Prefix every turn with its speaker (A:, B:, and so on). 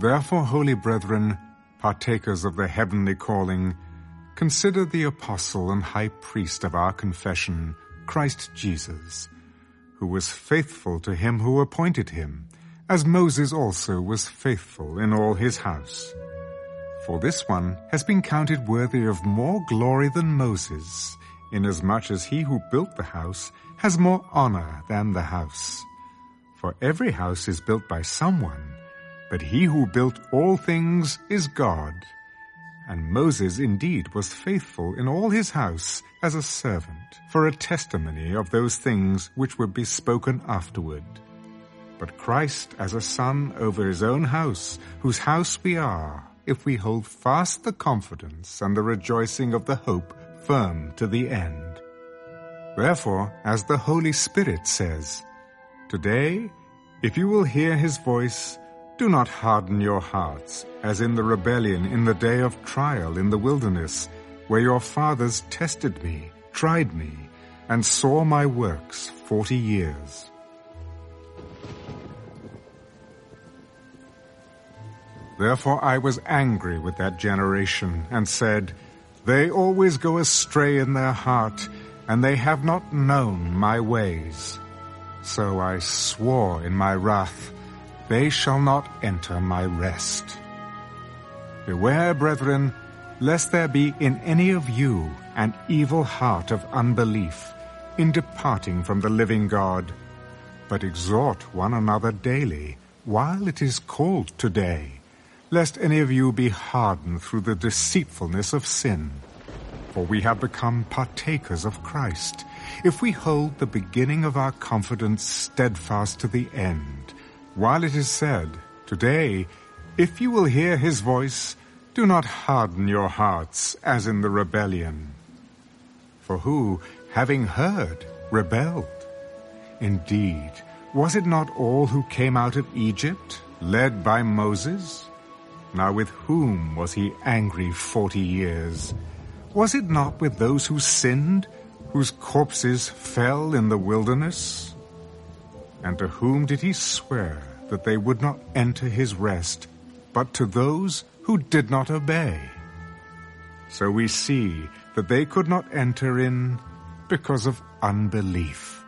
A: Therefore, holy brethren, partakers of the heavenly calling, consider the apostle and high priest of our confession, Christ Jesus, who was faithful to him who appointed him, as Moses also was faithful in all his house. For this one has been counted worthy of more glory than Moses, inasmuch as he who built the house has more honor than the house. For every house is built by someone, but he who built all things is God. And Moses indeed was faithful in all his house as a servant, for a testimony of those things which would be spoken afterward. But Christ as a son over his own house, whose house we are, if we hold fast the confidence and the rejoicing of the hope firm to the end. Therefore, as the Holy Spirit says, Today, if you will hear his voice, do not harden your hearts, as in the rebellion in the day of trial in the wilderness, where your fathers tested me, tried me, and saw my works forty years. Therefore I was angry with that generation, and said, They always go astray in their heart, and they have not known my ways. So I swore in my wrath, they shall not enter my rest. Beware, brethren, lest there be in any of you an evil heart of unbelief in departing from the living God, but exhort one another daily, while it is called today, lest any of you be hardened through the deceitfulness of sin. For we have become partakers of Christ, if we hold the beginning of our confidence steadfast to the end. While it is said, Today, if you will hear his voice, do not harden your hearts as in the rebellion. For who, having heard, rebelled? Indeed, was it not all who came out of Egypt, led by Moses? Now with whom was he angry forty years? Was it not with those who sinned, whose corpses fell in the wilderness? And to whom did he swear that they would not enter his rest, but to those who did not obey? So we see that they could not enter in because of unbelief.